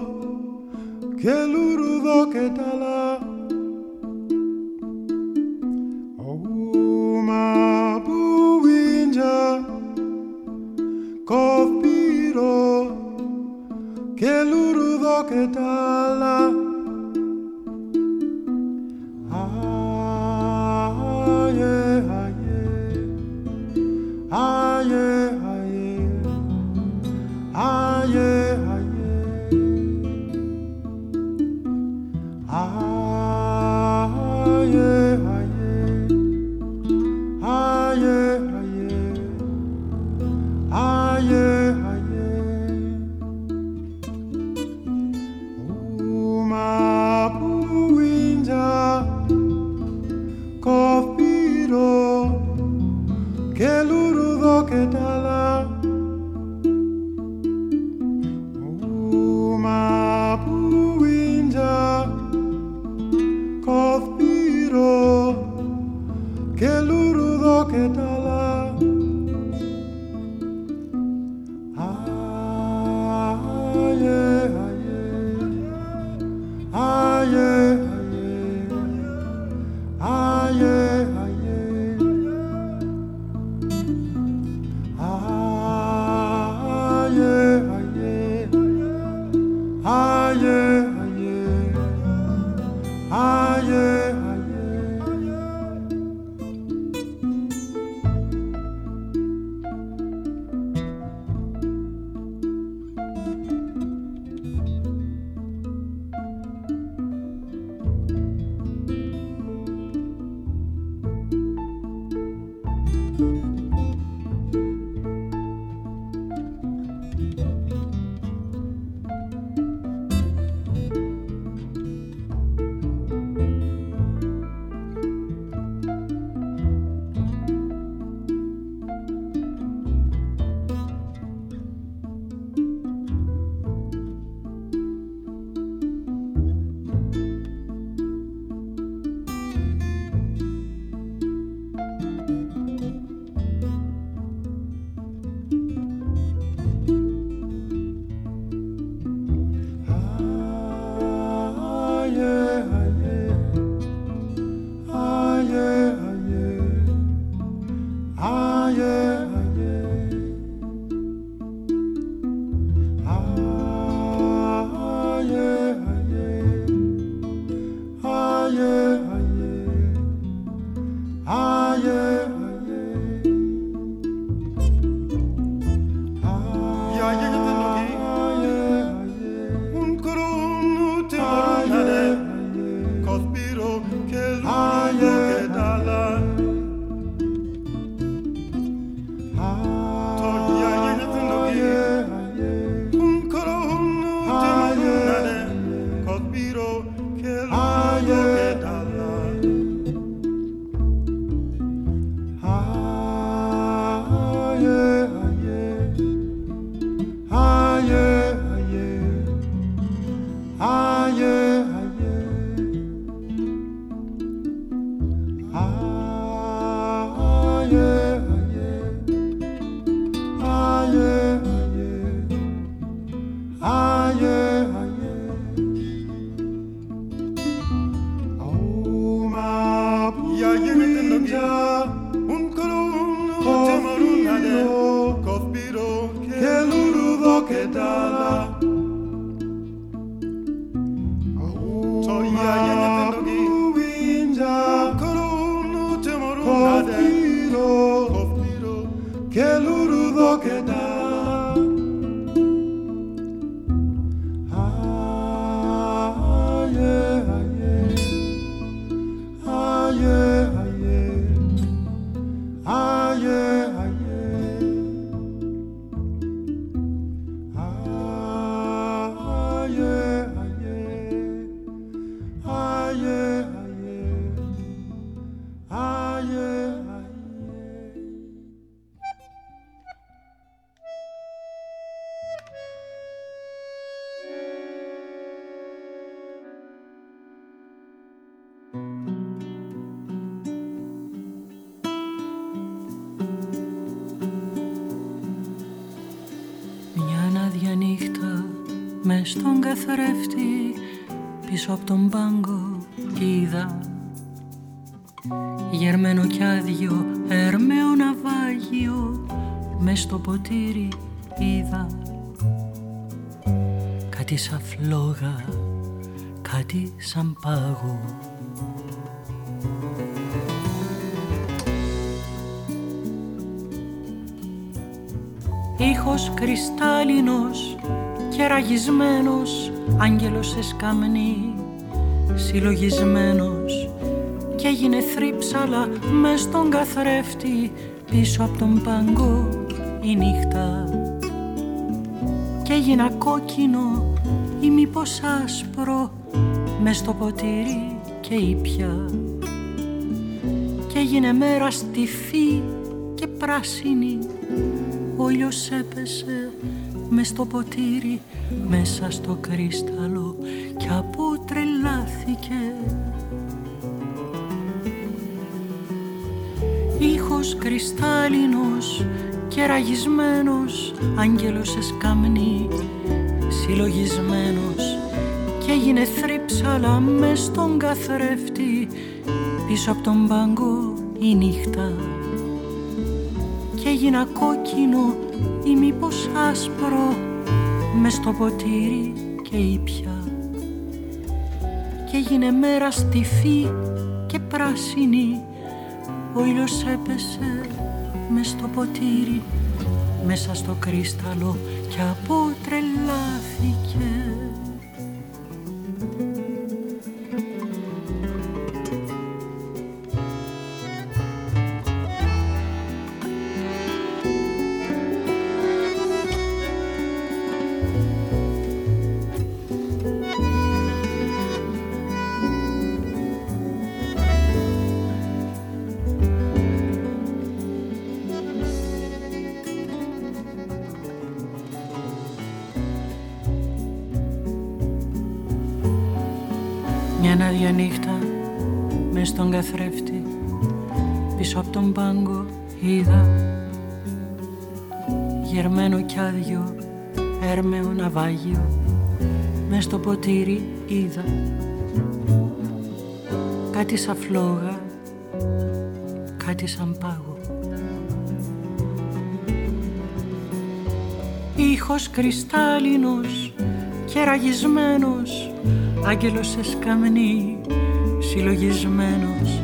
che l'urdo. Τον πάγκο είδα. Γερμένο κι άδειο ερμαίο ναυάγιο μες στο ποτήρι είδα. Κάτι σαν φλόγα, κάτι σαν πάγο. Ήχος κρυστάλλινος και ραγισμένος άγγελος σε σκαμνή συλλογισμένος. Και έγινε θρύψαλα μες στον καθρέφτη πίσω από τον παγκό η νύχτα. Και έγινα κόκκινο ή μήπως άσπρο μες στο ποτήρι και ήπια και έγινε μέρα στιφή και πράσινη ο ήλιος έπεσε μες στο ποτήρι μέσα στο κρίσταλο κι αποτρελάθηκε Ήχος κρυστάλλινος και ραγισμένος άγγελος σε σκαμνή συλλογισμένος. Και έγινε θρύψαλα μες στον καθρέφτη πίσω από τον πάγκο η νύχτα. Και έγινα κόκκινο ή μήπως άσπρο μες στο ποτήρι και ήπια. και έγινε μέρα στιφή και πράσινη. Ο ήλιος έπεσε μες στο ποτήρι μέσα στο κρίσταλο και αποτρελάθηκε καθρέφτη πίσω από τον πάγκο είδα γερμένο κι άδειο έρμεο ναυάγιο. Μες στο ποτήρι είδα κάτι σαν φλόγα κάτι σαν πάγο. Ήχος κρυστάλλινος και ραγισμένος άγγελος σε σκαμνή συλλογισμένος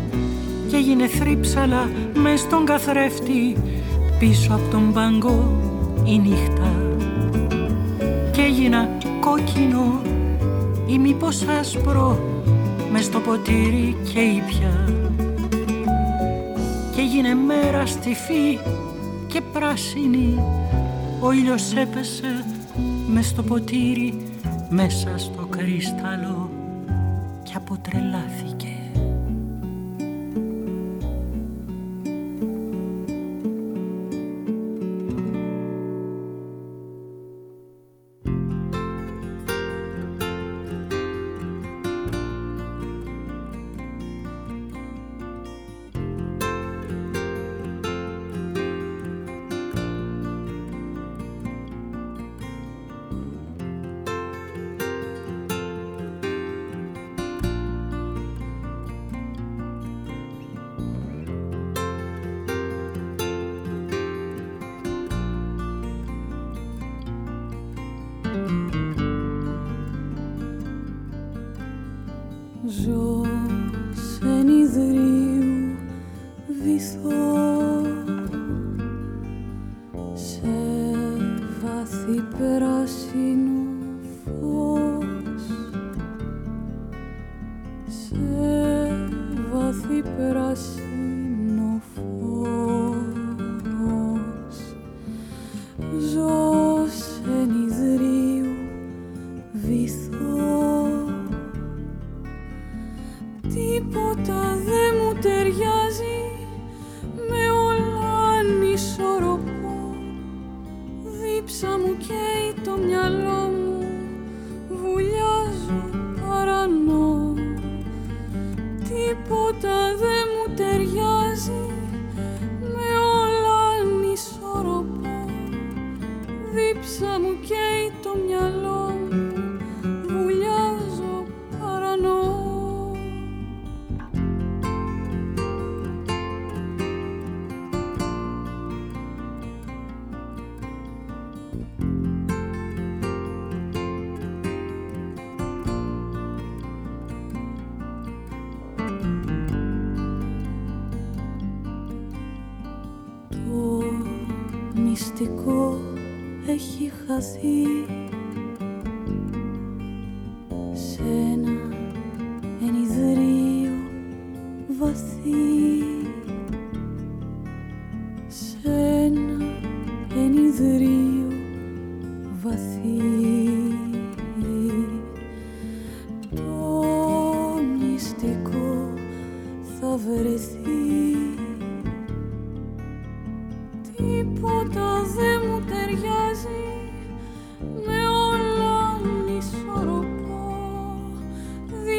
και έγινε θρύψαλα μες στον καθρέφτη πίσω από τον πάγκο η νύχτα. Και έγινα κόκκινο ή μήπως άσπρο μες στο ποτήρι και ήπια και έγινε μέρα στιφή και πράσινη ο ήλιος έπεσε μες στο ποτήρι μέσα στο τρελάθηκε.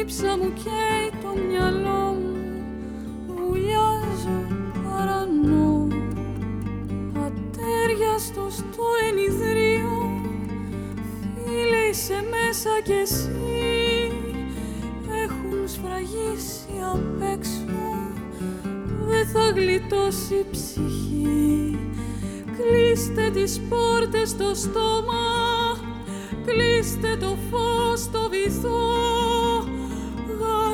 λείψα μου καίει το μυαλό μου βουλιάζω παρανό. Ατέρια στο στο ενιδρίο φίλε είσαι μέσα κι εσύ. Έχουν σφραγίσει απ' έξω δεν θα γλιτώσει ψυχή. Κλείστε τις πόρτες στο στόμα, κλείστε το φως στο βυθό.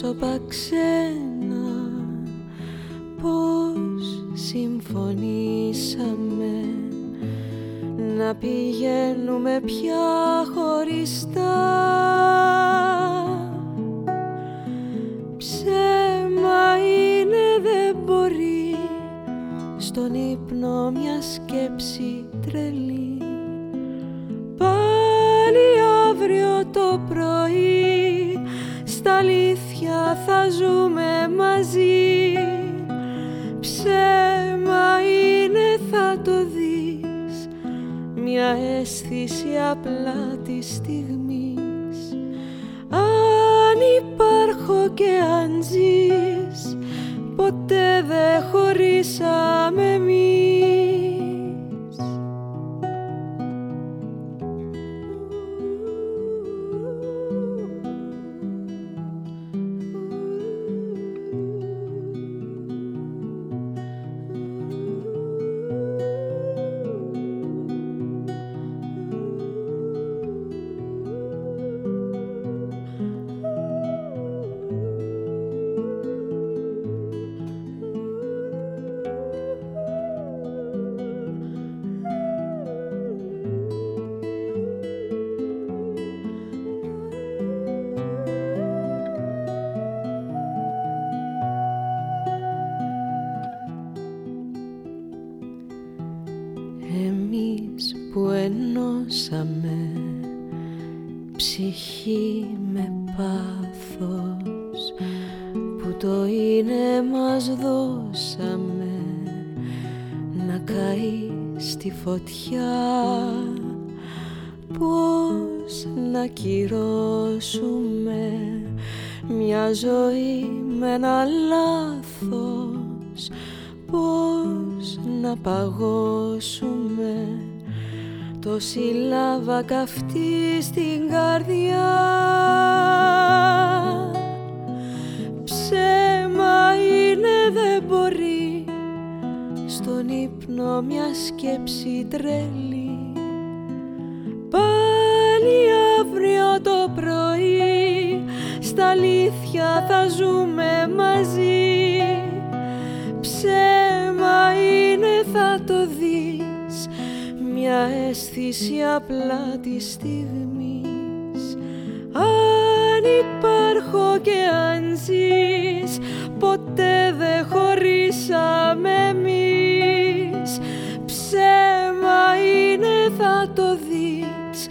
πρόσωπα ξένα πως συμφωνήσαμε να πηγαίνουμε πια απλά Εμείς που ενώσαμε ψυχή με πάθος που το είναι μας δώσαμε να καεί στη φωτιά. Πώς να κυρώσουμε μια ζωή με ένα λάθος πώς να παγώσουμε τόση λάβα καυτή στην καρδιά. Ψέμα είναι δεν μπορεί. Στον ύπνο μια σκέψη τρέλη πάλι αύριο το πρωί στα αλήθεια θα ζούμε μαζί. Ψέμα είναι θα το δεις μια αίσθηση απλά της στιγμής. Αν υπάρχω και αν ζεις ποτέ δεν χωρίσαμε εμείς. Ψέμα είναι θα το δεις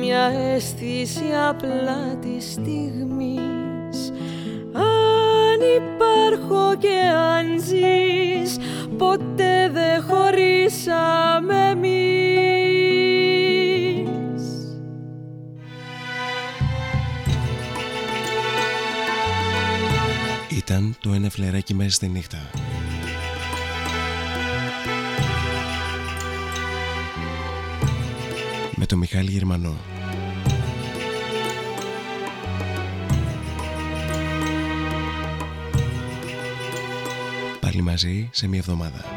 μια αίσθηση απλά της στιγμής. Αν υπάρχω και αν ζεις ποτέ δεν χωρίσαμε εμείς το ένα φλεράκι μέσα στη νύχτα. Με το Μιχάλη Γερμανό. Πάλι μαζί σε μια εβδομάδα.